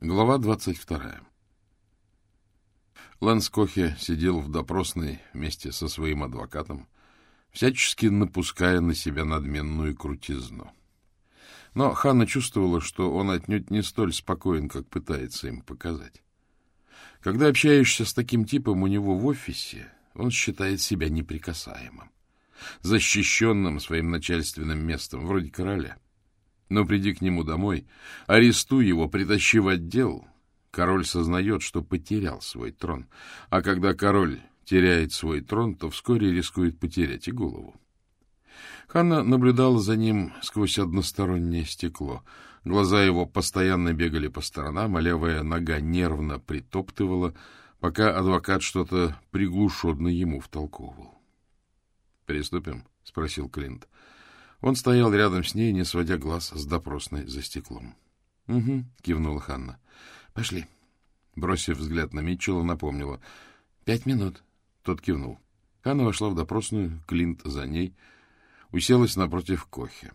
Глава двадцать вторая. Лэнс Кохе сидел в допросной вместе со своим адвокатом, всячески напуская на себя надменную крутизну. Но Ханна чувствовала, что он отнюдь не столь спокоен, как пытается им показать. Когда общаешься с таким типом у него в офисе, он считает себя неприкасаемым, защищенным своим начальственным местом, вроде короля — но приди к нему домой, арестуй его, притащи в отдел. Король сознает, что потерял свой трон. А когда король теряет свой трон, то вскоре рискует потерять и голову. Ханна наблюдала за ним сквозь одностороннее стекло. Глаза его постоянно бегали по сторонам, а левая нога нервно притоптывала, пока адвокат что-то приглушенно ему втолковывал. — Приступим? — спросил Клинт. Он стоял рядом с ней, не сводя глаз с допросной за стеклом. — Угу, — кивнула Ханна. — Пошли. Бросив взгляд на Митчелла, напомнила. — Пять минут. Тот кивнул. Ханна вошла в допросную, Клинт за ней, уселась напротив Кохи.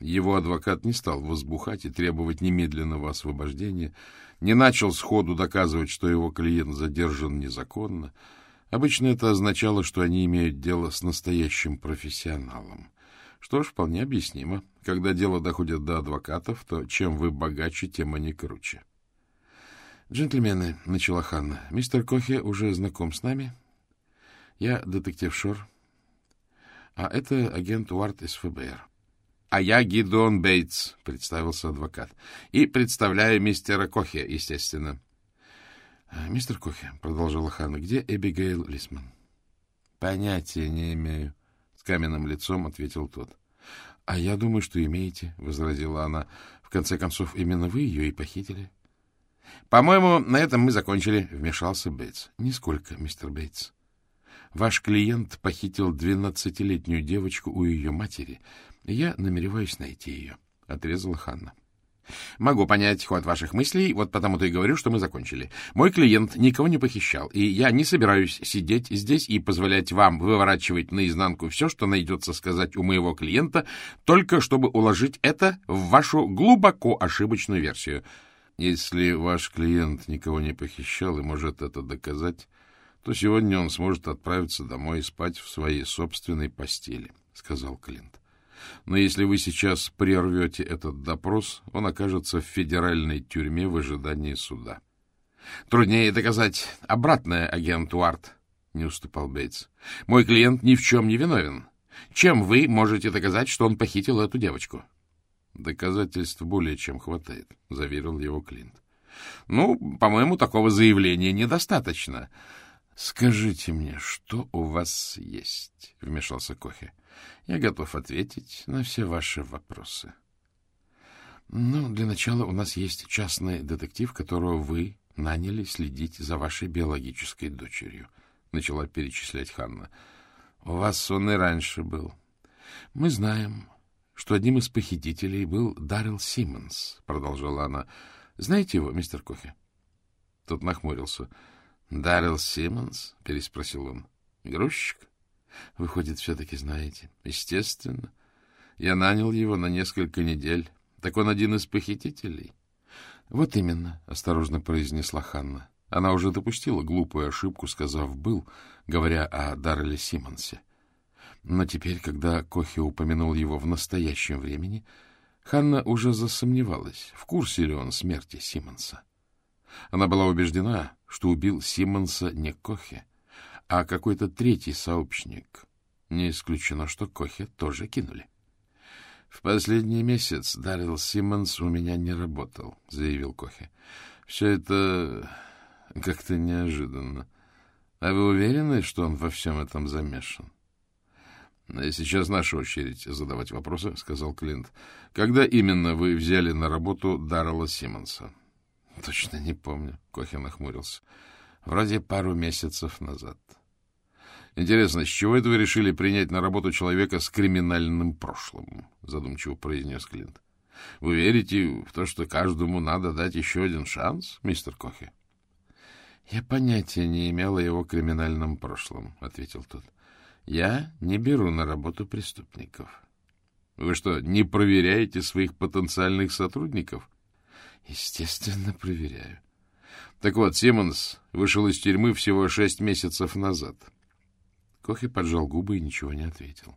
Его адвокат не стал возбухать и требовать немедленного освобождения, не начал сходу доказывать, что его клиент задержан незаконно. Обычно это означало, что они имеют дело с настоящим профессионалом. Что ж, вполне объяснимо. Когда дело доходит до адвокатов, то чем вы богаче, тем они круче. — Джентльмены, — начала Ханна, — мистер Кохе уже знаком с нами. Я детектив Шор, а это агент Уарт из ФБР. — А я Гидон Бейтс, — представился адвокат. — И представляю мистера Кохе, естественно. — Мистер Кохе, — продолжила Ханна, — где Эбигейл Лисман? — Понятия не имею каменным лицом ответил тот. — А я думаю, что имеете, — возразила она. — В конце концов, именно вы ее и похитили. — По-моему, на этом мы закончили, — вмешался Бейтс. — Нисколько, мистер Бейтс. Ваш клиент похитил двенадцатилетнюю девочку у ее матери, я намереваюсь найти ее, — отрезала Ханна. — Могу понять ход ваших мыслей, вот потому-то и говорю, что мы закончили. Мой клиент никого не похищал, и я не собираюсь сидеть здесь и позволять вам выворачивать наизнанку все, что найдется сказать у моего клиента, только чтобы уложить это в вашу глубоко ошибочную версию. Если ваш клиент никого не похищал и может это доказать, то сегодня он сможет отправиться домой и спать в своей собственной постели, — сказал Клинт. Но если вы сейчас прервете этот допрос, он окажется в федеральной тюрьме в ожидании суда. — Труднее доказать обратное, агент Уарт, — не уступал Бейтс. — Мой клиент ни в чем не виновен. Чем вы можете доказать, что он похитил эту девочку? — Доказательств более чем хватает, — заверил его Клинт. — Ну, по-моему, такого заявления недостаточно. — Скажите мне, что у вас есть? — вмешался Кохе. Я готов ответить на все ваши вопросы. Ну, для начала у нас есть частный детектив, которого вы наняли следить за вашей биологической дочерью, — начала перечислять Ханна. — У вас он и раньше был. Мы знаем, что одним из похитителей был Даррел Симмонс, — продолжала она. — Знаете его, мистер Кохе? Тот нахмурился. — Даррел Симмонс? — переспросил он. — Грузчик? Выходит, все-таки знаете. Естественно. Я нанял его на несколько недель. Так он один из похитителей. Вот именно, — осторожно произнесла Ханна. Она уже допустила глупую ошибку, сказав «был», говоря о Дарреле Симмонсе. Но теперь, когда Кохи упомянул его в настоящем времени, Ханна уже засомневалась, в курсе ли он смерти Симмонса. Она была убеждена, что убил Симмонса не Кохи, а какой-то третий сообщник. Не исключено, что Кохе тоже кинули. — В последний месяц Даррел Симмонс у меня не работал, — заявил Кохе. — Все это как-то неожиданно. А вы уверены, что он во всем этом замешан? — Сейчас наша очередь задавать вопросы, — сказал Клинт. — Когда именно вы взяли на работу Даррела Симмонса? — Точно не помню, — Кохе нахмурился. — Вроде пару месяцев назад. — Интересно, с чего это вы решили принять на работу человека с криминальным прошлым? Задумчиво произнес Клинт. Вы верите в то, что каждому надо дать еще один шанс, мистер Кохи? Я понятия не имел о его криминальном прошлом, ответил тот. Я не беру на работу преступников. Вы что, не проверяете своих потенциальных сотрудников? Естественно, проверяю. Так вот, Симмонс вышел из тюрьмы всего шесть месяцев назад. Кохи поджал губы и ничего не ответил.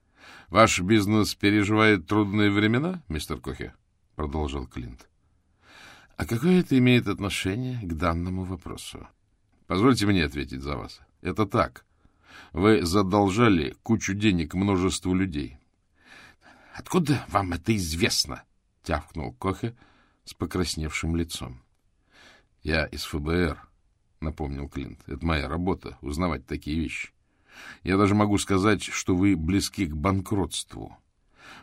— Ваш бизнес переживает трудные времена, мистер Кохи? — продолжал Клинт. — А какое это имеет отношение к данному вопросу? — Позвольте мне ответить за вас. Это так. Вы задолжали кучу денег множеству людей. — Откуда вам это известно? — тявкнул Кохе с покрасневшим лицом. — Я из ФБР, — напомнил Клинт. — Это моя работа — узнавать такие вещи. Я даже могу сказать, что вы близки к банкротству.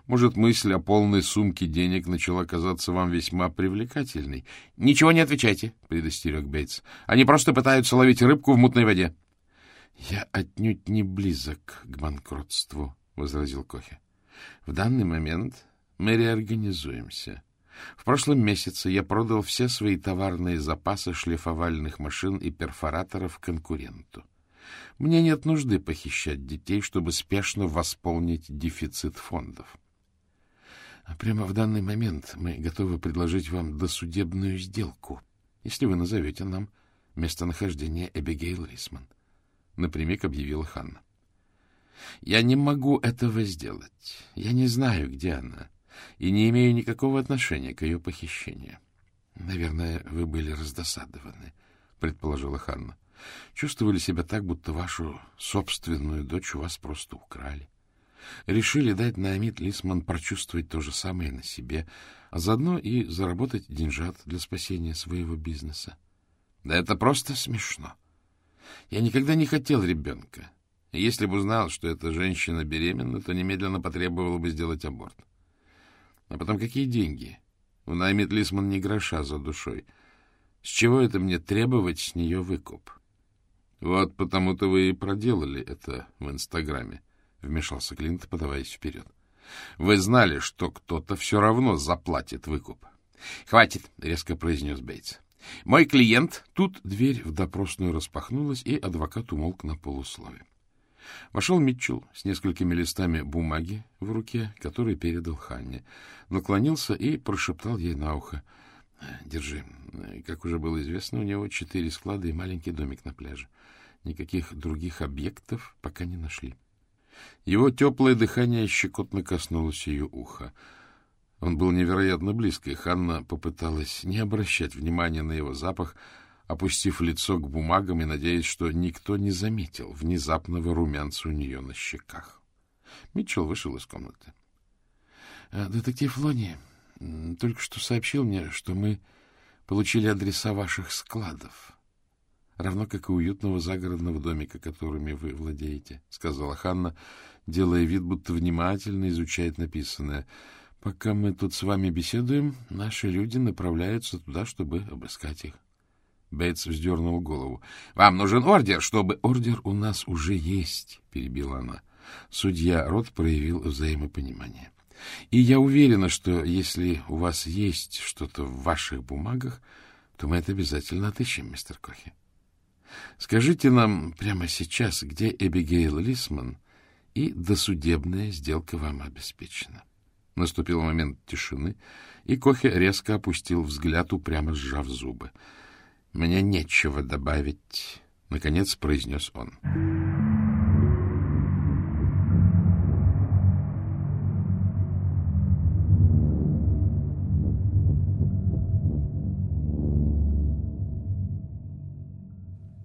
Может, мысль о полной сумке денег начала казаться вам весьма привлекательной. — Ничего не отвечайте, — предостерег Бейтс. — Они просто пытаются ловить рыбку в мутной воде. — Я отнюдь не близок к банкротству, — возразил Кохе. — В данный момент мы реорганизуемся. В прошлом месяце я продал все свои товарные запасы шлифовальных машин и перфораторов конкуренту. Мне нет нужды похищать детей, чтобы спешно восполнить дефицит фондов. А прямо в данный момент мы готовы предложить вам досудебную сделку, если вы назовете нам местонахождение Эбигейл Рисман. Напрямик объявила Ханна. Я не могу этого сделать. Я не знаю, где она, и не имею никакого отношения к ее похищению. Наверное, вы были раздосадованы, предположила Ханна. Чувствовали себя так, будто вашу собственную дочь у вас просто украли. Решили дать Наамид Лисман прочувствовать то же самое на себе, а заодно и заработать деньжат для спасения своего бизнеса. Да это просто смешно. Я никогда не хотел ребенка. Если бы узнал, что эта женщина беременна, то немедленно потребовал бы сделать аборт. А потом какие деньги? У Наймит Лисман не гроша за душой. С чего это мне требовать с нее выкуп? — Вот потому-то вы и проделали это в Инстаграме, — вмешался Клинт, подаваясь вперед. — Вы знали, что кто-то все равно заплатит выкуп. — Хватит, — резко произнес Бейтс. — Мой клиент... Тут дверь в допросную распахнулась, и адвокат умолк на полуслове. Вошел Митчелл с несколькими листами бумаги в руке, который передал Ханне. Наклонился и прошептал ей на ухо. — Держи. Как уже было известно, у него четыре склада и маленький домик на пляже. Никаких других объектов пока не нашли. Его теплое дыхание щекотно коснулось ее уха. Он был невероятно близко, и Ханна попыталась не обращать внимания на его запах, опустив лицо к бумагам и надеясь, что никто не заметил внезапного румянца у нее на щеках. Митчелл вышел из комнаты. «Э, — Детектив Лони только что сообщил мне, что мы получили адреса ваших складов равно как и уютного загородного домика, которыми вы владеете, — сказала Ханна, делая вид, будто внимательно изучает написанное. — Пока мы тут с вами беседуем, наши люди направляются туда, чтобы обыскать их. Бейтс вздернул голову. — Вам нужен ордер, чтобы... — Ордер у нас уже есть, — перебила она. Судья Рот проявил взаимопонимание. — И я уверена, что если у вас есть что-то в ваших бумагах, то мы это обязательно отыщем, мистер Кохи. Скажите нам прямо сейчас, где Эбигейл Лисман, и досудебная сделка вам обеспечена. Наступил момент тишины, и Кохе резко опустил взгляд, упрямо сжав зубы. — Мне нечего добавить, — наконец произнес он.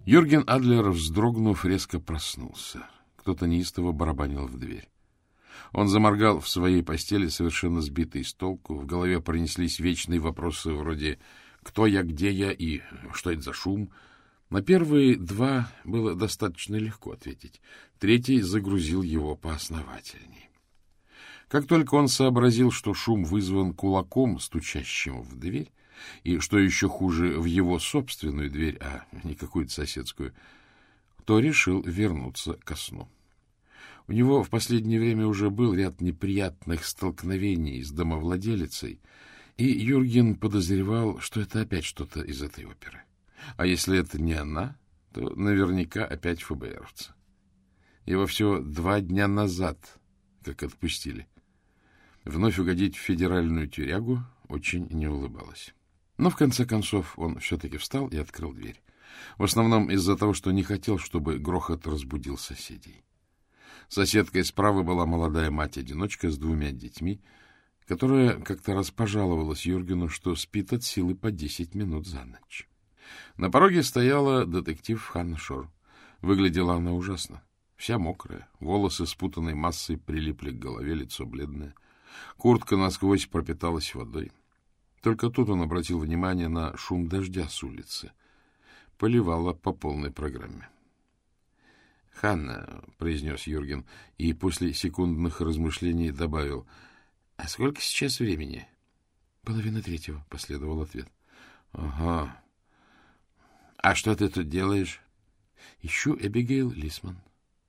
Юрген Адлер, вздрогнув, резко проснулся. Кто-то неистово барабанил в дверь. Он заморгал в своей постели, совершенно сбитый с толку. В голове пронеслись вечные вопросы вроде «Кто я, где я и что это за шум?». На первые два было достаточно легко ответить. Третий загрузил его поосновательней. Как только он сообразил, что шум вызван кулаком, стучащим в дверь, и, что еще хуже, в его собственную дверь, а не какую-то соседскую, то решил вернуться ко сну. У него в последнее время уже был ряд неприятных столкновений с домовладелицей, и Юрген подозревал, что это опять что-то из этой оперы. А если это не она, то наверняка опять ФБРовцы. Его всего два дня назад как отпустили. Вновь угодить в федеральную тюрягу очень не улыбалось. Но в конце концов он все-таки встал и открыл дверь. В основном из-за того, что не хотел, чтобы грохот разбудил соседей. Соседкой справа была молодая мать-одиночка с двумя детьми, которая как-то раз пожаловалась Юргену, что спит от силы по десять минут за ночь. На пороге стояла детектив Ханна Шор. Выглядела она ужасно. Вся мокрая, волосы спутанной массой прилипли к голове, лицо бледное. Куртка насквозь пропиталась водой. Только тут он обратил внимание на шум дождя с улицы. Поливала по полной программе. — Ханна, — произнес Юрген, и после секундных размышлений добавил, — А сколько сейчас времени? — Половина третьего, — последовал ответ. — Ага. — А что ты тут делаешь? — Ищу Эбигейл Лисман.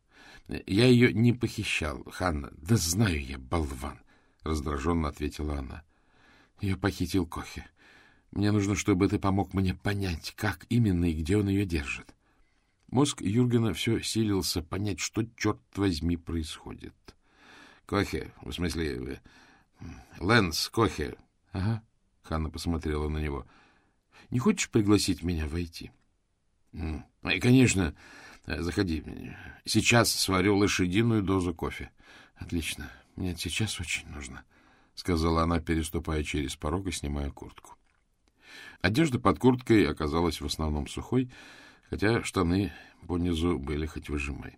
— Я ее не похищал, Ханна. Да знаю я, болван, — раздраженно ответила она. — Ее похитил Кохе. Мне нужно, чтобы ты помог мне понять, как именно и где он ее держит. Мозг Юргена все силился понять, что, черт возьми, происходит. — Кохе, в смысле, э, Лэнс Кохе. — Ага, — Ханна посмотрела на него. — Не хочешь пригласить меня войти? — Конечно, заходи. Сейчас сварю лошадиную дозу кофе. — Отлично, мне сейчас очень нужно, — сказала она, переступая через порог и снимая куртку. Одежда под курткой оказалась в основном сухой, хотя штаны понизу были хоть выжимай.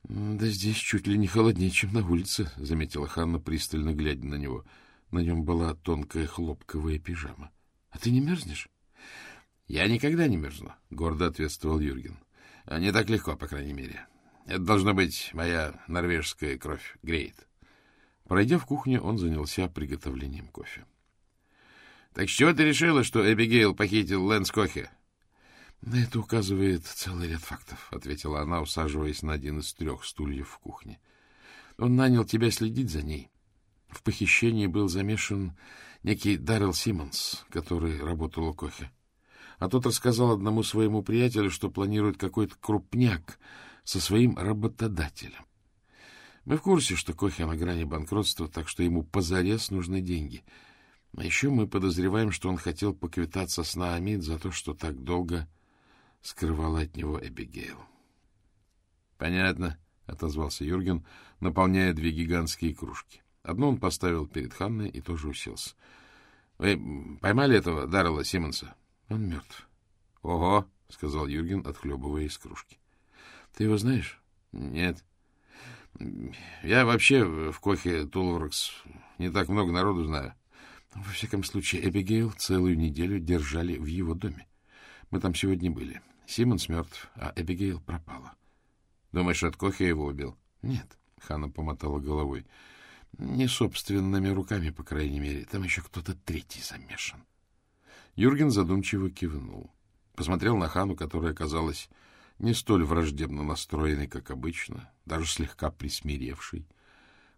— Да здесь чуть ли не холоднее, чем на улице, — заметила Ханна, пристально глядя на него. На нем была тонкая хлопковая пижама. — А ты не мерзнешь? — Я никогда не мерзну, — гордо ответствовал Юрген. — Не так легко, по крайней мере. Это должна быть моя норвежская кровь греет. Пройдя в кухню, он занялся приготовлением кофе. — Так с чего ты решила, что Эбигейл похитил Лэнс Кохе? — На это указывает целый ряд фактов, — ответила она, усаживаясь на один из трех стульев в кухне. — Он нанял тебя следить за ней. В похищении был замешан некий Даррел Симмонс, который работал у Кохе. А тот рассказал одному своему приятелю, что планирует какой-то крупняк со своим работодателем. Мы в курсе, что Кохе на грани банкротства, так что ему позарез нужны деньги — а еще мы подозреваем, что он хотел поквитаться с Наамид за то, что так долго скрывала от него Эбигейл. — Понятно, — отозвался Юрген, наполняя две гигантские кружки. Одну он поставил перед Ханной и тоже уселся. — Вы поймали этого Даррела Симмонса? — Он мертв. — Ого, — сказал Юрген, отхлебывая из кружки. — Ты его знаешь? — Нет. Я вообще в Кохе Тулворкс не так много народу знаю. Во всяком случае, Эбигейл целую неделю держали в его доме. Мы там сегодня были. Симонс мертв, а Эбигейл пропала. Думаешь, от Кохи его убил? Нет, Хана помотала головой. Не собственными руками, по крайней мере. Там еще кто-то третий замешан. Юрген задумчиво кивнул. Посмотрел на Хану, которая казалась не столь враждебно настроенной, как обычно, даже слегка присмиревшей.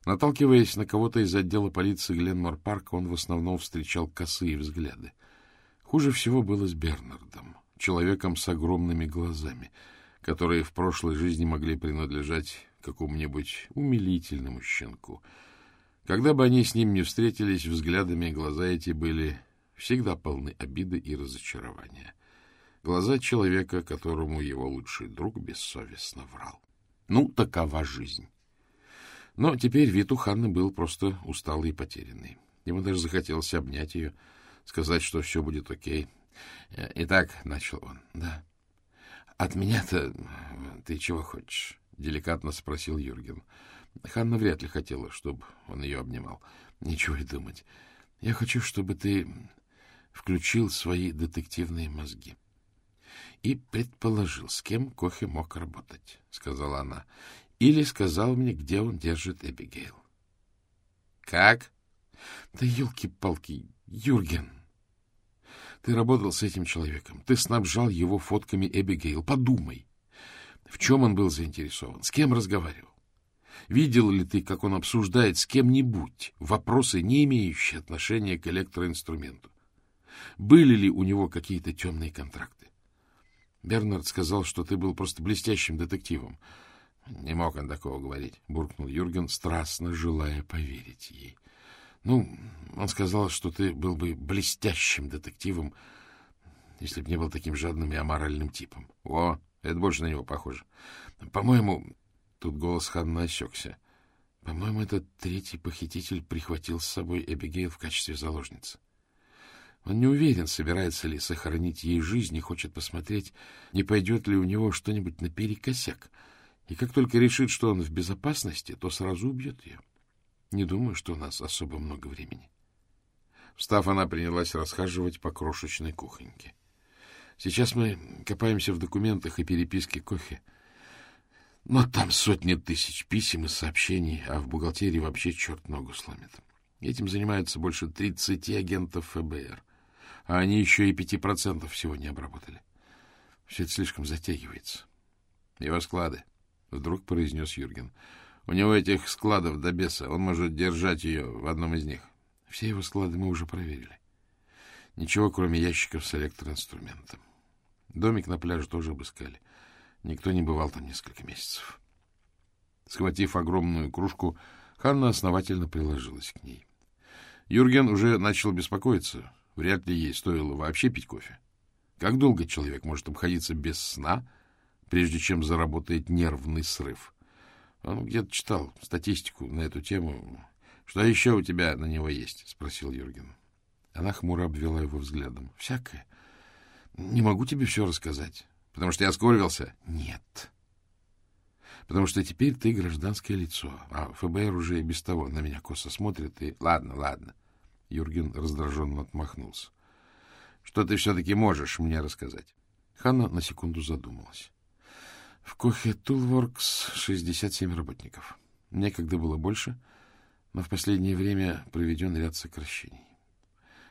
Наталкиваясь на кого-то из отдела полиции Гленмор-парка, он в основном встречал косые взгляды. Хуже всего было с Бернардом, человеком с огромными глазами, которые в прошлой жизни могли принадлежать какому-нибудь умилительному щенку. Когда бы они с ним не встретились, взглядами глаза эти были всегда полны обиды и разочарования. Глаза человека, которому его лучший друг бессовестно врал. Ну, такова жизнь. Но теперь вид у Ханны был просто усталый и потерянный. Ему даже захотелось обнять ее, сказать, что все будет окей. «Э, — Итак, — начал он, — да. — От меня-то ты чего хочешь? — деликатно спросил Юрген. Ханна вряд ли хотела, чтобы он ее обнимал. Ничего и думать. Я хочу, чтобы ты включил свои детективные мозги. И предположил, с кем Кохе мог работать, — сказала она или сказал мне, где он держит Эбигейл. — Как? — Да елки-палки, Юрген. Ты работал с этим человеком, ты снабжал его фотками Эбигейл. Подумай, в чем он был заинтересован, с кем разговаривал. Видел ли ты, как он обсуждает с кем-нибудь вопросы, не имеющие отношения к электроинструменту? Были ли у него какие-то темные контракты? Бернард сказал, что ты был просто блестящим детективом. — Не мог он такого говорить, — буркнул Юрген, страстно желая поверить ей. Ну, он сказал, что ты был бы блестящим детективом, если бы не был таким жадным и аморальным типом. О, это больше на него похоже. По-моему, тут голос Ханна осекся. По-моему, этот третий похититель прихватил с собой Эбигейл в качестве заложницы. Он не уверен, собирается ли сохранить ей жизнь и хочет посмотреть, не пойдет ли у него что-нибудь наперекосяк. И как только решит, что он в безопасности, то сразу убьет ее. Не думаю, что у нас особо много времени. Встав, она принялась расхаживать по крошечной кухоньке. Сейчас мы копаемся в документах и переписке кофе. Но там сотни тысяч писем и сообщений, а в бухгалтерии вообще черт ногу сломит. Этим занимаются больше 30 агентов ФБР, а они еще и 5% всего не обработали. Все это слишком затягивается. Его склады, — вдруг произнес Юрген. У него этих складов до беса, он может держать ее в одном из них. Все его склады мы уже проверили. Ничего, кроме ящиков с электроинструментом. Домик на пляже тоже обыскали. Никто не бывал там несколько месяцев. Схватив огромную кружку, Ханна основательно приложилась к ней. Юрген уже начал беспокоиться. Вряд ли ей стоило вообще пить кофе. Как долго человек может обходиться без сна, прежде чем заработает нервный срыв? Он где-то читал статистику на эту тему. — Что еще у тебя на него есть? — спросил Юрген. Она хмуро обвела его взглядом. — Всякое. Не могу тебе все рассказать. Потому что я скорбился? Нет. Потому что теперь ты гражданское лицо, а ФБР уже и без того на меня косо смотрит и... Ладно, ладно. Юрген раздраженно отмахнулся. Что ты все-таки можешь мне рассказать? Ханна на секунду задумалась. В Кохе Тулворкс 67 работников. Некогда было больше, но в последнее время проведен ряд сокращений.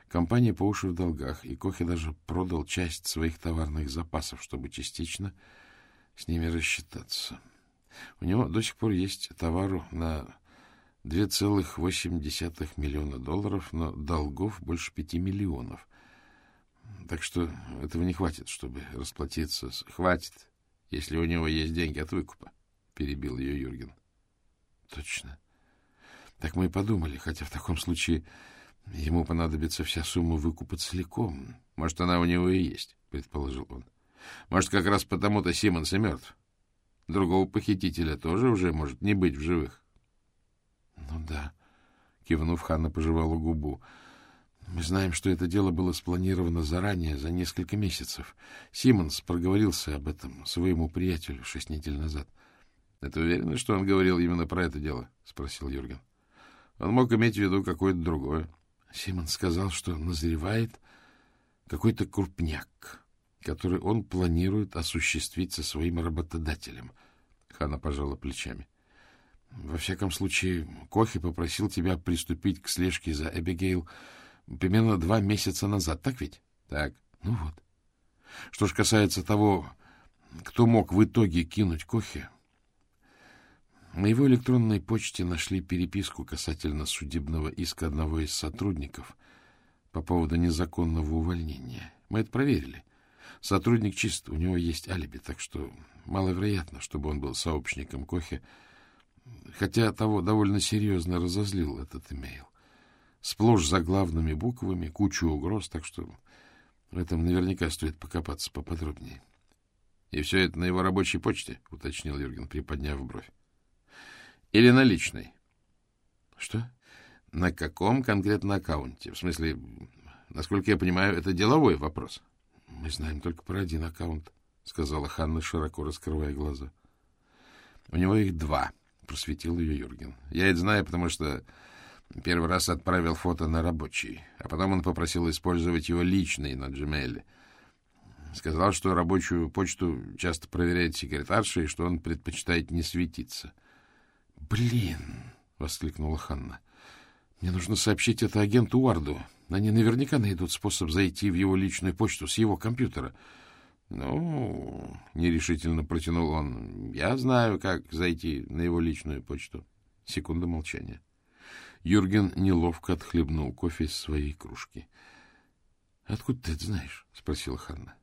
Компания по уши в долгах, и Кохи даже продал часть своих товарных запасов, чтобы частично с ними рассчитаться. У него до сих пор есть товару на 2,8 миллиона долларов, но долгов больше 5 миллионов. Так что этого не хватит, чтобы расплатиться. Хватит, если у него есть деньги от выкупа, — перебил ее Юрген. — Точно. Так мы и подумали, хотя в таком случае Ему понадобится вся сумма выкупа целиком. Может, она у него и есть, — предположил он. Может, как раз потому-то Симонс и мертв. Другого похитителя тоже уже может не быть в живых. — Ну да, — кивнув, Ханна пожевала губу. — Мы знаем, что это дело было спланировано заранее, за несколько месяцев. Симонс проговорился об этом своему приятелю шесть недель назад. — Это уверенно, что он говорил именно про это дело? — спросил Юрген. — Он мог иметь в виду какое-то другое. — Симон сказал, что назревает какой-то крупняк, который он планирует осуществить со своим работодателем. Хана пожала плечами. Во всяком случае, Кохи попросил тебя приступить к слежке за Эбигейл примерно два месяца назад, так ведь? Так. Ну вот. Что ж касается того, кто мог в итоге кинуть Кохи, на его электронной почте нашли переписку касательно судебного иска одного из сотрудников по поводу незаконного увольнения. Мы это проверили. Сотрудник чист, у него есть алиби, так что маловероятно, чтобы он был сообщником Кохи, хотя того довольно серьезно разозлил этот имейл. Сплошь заглавными буквами, кучу угроз, так что в этом наверняка стоит покопаться поподробнее. — И все это на его рабочей почте? — уточнил Юрген, приподняв бровь. Или на личной? Что? На каком конкретно аккаунте? В смысле, насколько я понимаю, это деловой вопрос. Мы знаем только про один аккаунт, сказала Ханна, широко раскрывая глаза. У него их два, просветил ее Юрген. Я это знаю, потому что первый раз отправил фото на рабочий, а потом он попросил использовать его личный на Gmail. Сказал, что рабочую почту часто проверяет секретарша и что он предпочитает не светиться. — Блин! — воскликнула Ханна. — Мне нужно сообщить это агенту Уарду. Они наверняка найдут способ зайти в его личную почту с его компьютера. — Ну, — нерешительно протянул он, — я знаю, как зайти на его личную почту. Секунда молчания. Юрген неловко отхлебнул кофе из своей кружки. — Откуда ты это знаешь? — спросила Ханна.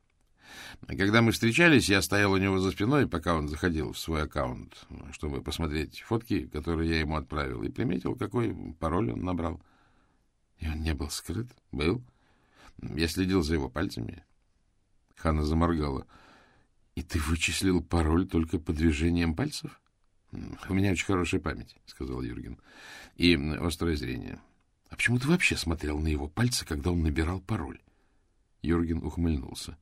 Когда мы встречались, я стоял у него за спиной, пока он заходил в свой аккаунт, чтобы посмотреть фотки, которые я ему отправил, и приметил, какой пароль он набрал. И он не был скрыт? Был. Я следил за его пальцами. Хана заморгала. И ты вычислил пароль только по движениям пальцев? У меня очень хорошая память, сказал Юрген. И острое зрение. А почему ты вообще смотрел на его пальцы, когда он набирал пароль? Юрген ухмыльнулся.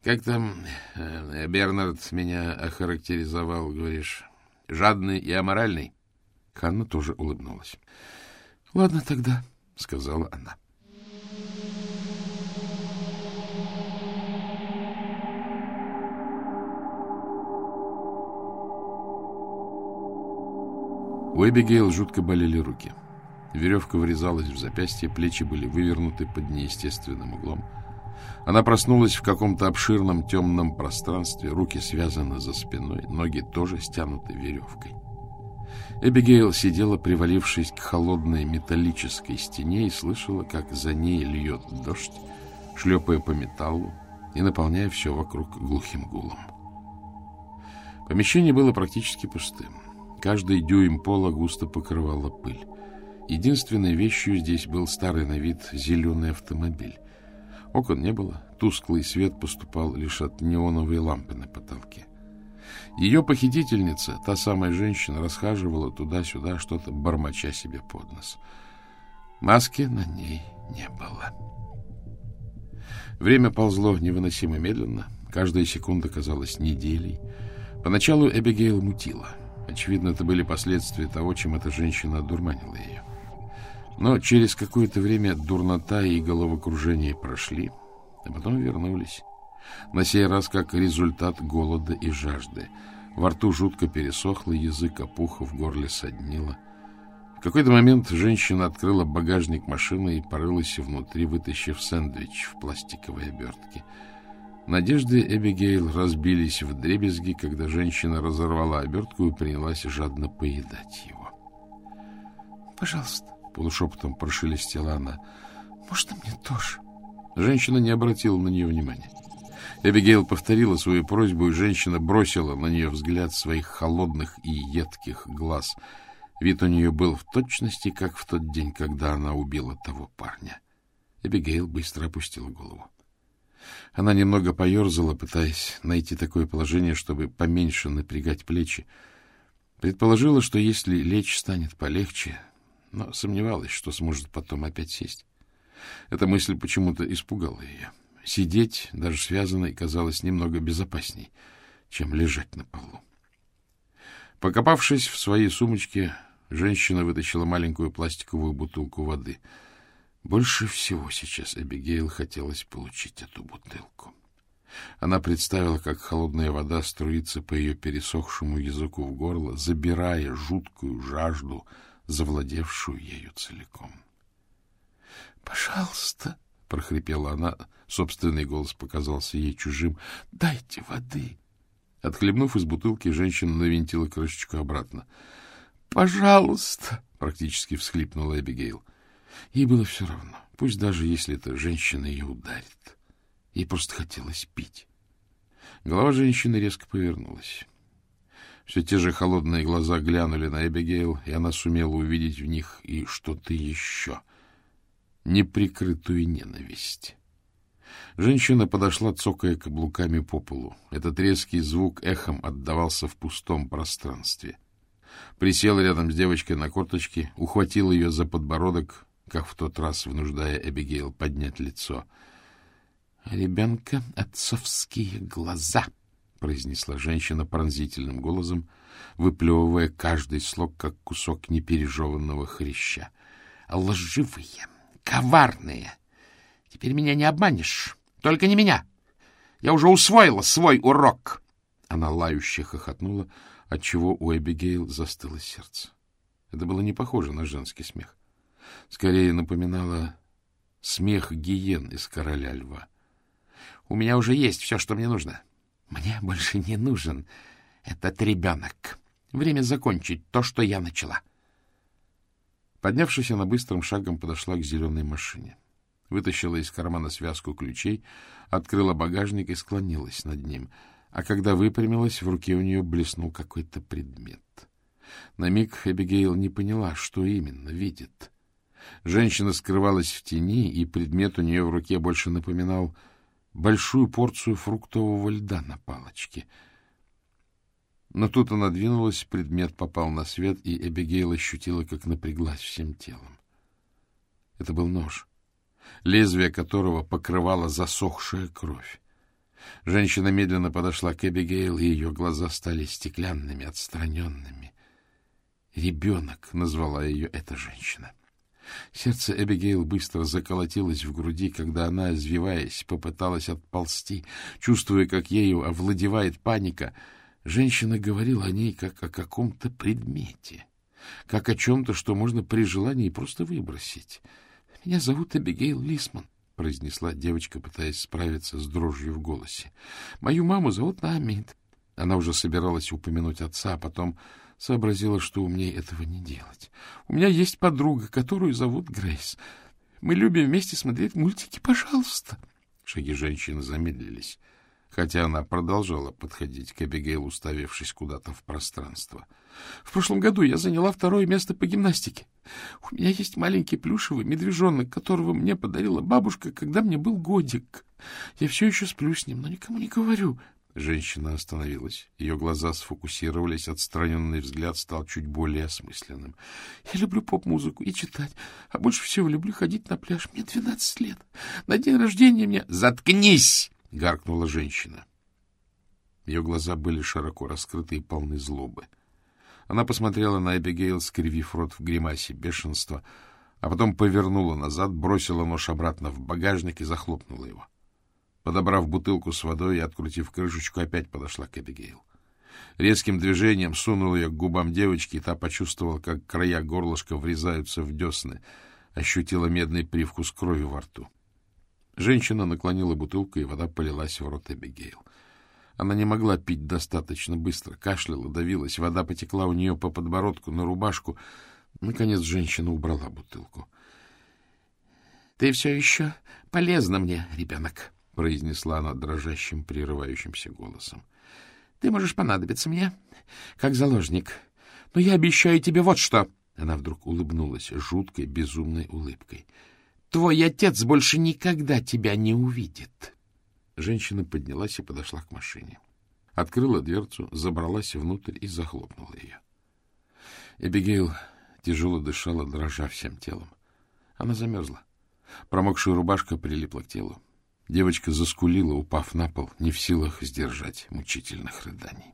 — Как там э, Бернард меня охарактеризовал, говоришь, жадный и аморальный? Ханна тоже улыбнулась. — Ладно тогда, — сказала она. У Эбигейл жутко болели руки. Веревка врезалась в запястье, плечи были вывернуты под неестественным углом. Она проснулась в каком-то обширном темном пространстве, руки связаны за спиной, ноги тоже стянуты веревкой. Эбигейл сидела, привалившись к холодной металлической стене, и слышала, как за ней льет дождь, шлепая по металлу и наполняя все вокруг глухим гулом. Помещение было практически пустым. Каждый дюйм пола густо покрывала пыль. Единственной вещью здесь был старый на вид зеленый автомобиль. Окон не было, тусклый свет поступал лишь от неоновой лампы на потолке. Ее похитительница, та самая женщина, расхаживала туда-сюда, что-то бормоча себе под нос. Маски на ней не было. Время ползло невыносимо медленно, каждая секунда казалась неделей. Поначалу Эбигейл мутила. Очевидно, это были последствия того, чем эта женщина одурманила ее. Но через какое-то время дурнота и головокружение прошли, а потом вернулись. На сей раз как результат голода и жажды. Во рту жутко пересохло, язык опух, в горле соднило. В какой-то момент женщина открыла багажник машины и порылась внутри, вытащив сэндвич в пластиковой обертке. Надежды Эбигейл разбились в дребезги, когда женщина разорвала обертку и принялась жадно поедать его. — Пожалуйста, — полушепотом прошелестела она, — можно мне тоже? Женщина не обратила на нее внимания. Эбигейл повторила свою просьбу, и женщина бросила на нее взгляд своих холодных и едких глаз. Вид у нее был в точности, как в тот день, когда она убила того парня. Эбигейл быстро опустила голову. Она немного поерзала, пытаясь найти такое положение, чтобы поменьше напрягать плечи. Предположила, что если лечь станет полегче, но сомневалась, что сможет потом опять сесть. Эта мысль почему-то испугала ее. Сидеть, даже связанной, казалось немного безопасней, чем лежать на полу. Покопавшись в своей сумочке, женщина вытащила маленькую пластиковую бутылку воды. Больше всего сейчас Эбигейл хотелось получить эту бутылку. Она представила, как холодная вода струится по ее пересохшему языку в горло, забирая жуткую жажду, завладевшую ею целиком. — Пожалуйста, — прохрипела она, собственный голос показался ей чужим, — дайте воды. Отхлебнув из бутылки, женщина навинтила крышечку обратно. — Пожалуйста, — практически всхлипнула Эбигейл. Ей было все равно, пусть даже если эта женщина ее ударит. Ей просто хотелось пить. Голова женщины резко повернулась. Все те же холодные глаза глянули на Эбигейл, и она сумела увидеть в них и что-то еще. Неприкрытую ненависть. Женщина подошла, цокая каблуками по полу. Этот резкий звук эхом отдавался в пустом пространстве. Присела рядом с девочкой на корточки, ухватил ее за подбородок, как в тот раз, вынуждая Эбигейл поднять лицо. — Ребенка отцовские глаза! —— произнесла женщина пронзительным голосом, выплевывая каждый слог, как кусок непережеванного хряща. — Лживые, коварные! Теперь меня не обманешь. Только не меня! Я уже усвоила свой урок! Она лающе хохотнула, отчего у Эбигейл застыло сердце. Это было не похоже на женский смех. Скорее напоминало смех гиен из «Короля льва». — У меня уже есть все, что мне нужно. — мне больше не нужен этот ребенок. Время закончить то, что я начала. Поднявшись, она быстрым шагом подошла к зеленой машине. Вытащила из кармана связку ключей, открыла багажник и склонилась над ним. А когда выпрямилась, в руке у нее блеснул какой-то предмет. На миг Эбигейл не поняла, что именно видит. Женщина скрывалась в тени, и предмет у нее в руке больше напоминал большую порцию фруктового льда на палочке. Но тут она двинулась, предмет попал на свет, и Эбигейл ощутила, как напряглась всем телом. Это был нож, лезвие которого покрывала засохшая кровь. Женщина медленно подошла к Эбигейл, и ее глаза стали стеклянными, отстраненными. «Ребенок», — назвала ее эта женщина. Сердце Эбигейл быстро заколотилось в груди, когда она, извиваясь, попыталась отползти, чувствуя, как ею овладевает паника. Женщина говорила о ней как о каком-то предмете, как о чем-то, что можно при желании просто выбросить. — Меня зовут Эбигейл Лисман, — произнесла девочка, пытаясь справиться с дрожью в голосе. — Мою маму зовут Намид. Она уже собиралась упомянуть отца, а потом сообразила, что умнее этого не делать. У меня есть подруга, которую зовут Грейс. Мы любим вместе смотреть мультики. Пожалуйста. Шаги женщины замедлились, хотя она продолжала подходить к Эбигейл, уставившись куда-то в пространство. В прошлом году я заняла второе место по гимнастике. У меня есть маленький плюшевый медвежонок, которого мне подарила бабушка, когда мне был годик. Я все еще сплю с ним, но никому не говорю. Женщина остановилась. Ее глаза сфокусировались, отстраненный взгляд стал чуть более осмысленным. — Я люблю поп-музыку и читать, а больше всего люблю ходить на пляж. Мне двенадцать лет. На день рождения мне... — Заткнись! — гаркнула женщина. Ее глаза были широко раскрыты и полны злобы. Она посмотрела на Эбигейл, скривив рот в гримасе бешенства, а потом повернула назад, бросила нож обратно в багажник и захлопнула его. — Подобрав бутылку с водой и открутив крышечку, опять подошла к Эбигейл. Резким движением сунула ее к губам девочки, и та почувствовала, как края горлышка врезаются в десны, ощутила медный привкус крови во рту. Женщина наклонила бутылку, и вода полилась в рот Эбигейл. Она не могла пить достаточно быстро, кашляла, давилась, вода потекла у нее по подбородку на рубашку. Наконец женщина убрала бутылку. — Ты все еще полезна мне, ребенок, — произнесла она дрожащим, прерывающимся голосом. — Ты можешь понадобиться мне, как заложник. Но я обещаю тебе вот что. Она вдруг улыбнулась жуткой, безумной улыбкой. — Твой отец больше никогда тебя не увидит. Женщина поднялась и подошла к машине. Открыла дверцу, забралась внутрь и захлопнула ее. Эбигейл тяжело дышала, дрожа всем телом. Она замерзла. Промокшая рубашка прилипла к телу. Девочка заскулила, упав на пол, не в силах сдержать мучительных рыданий.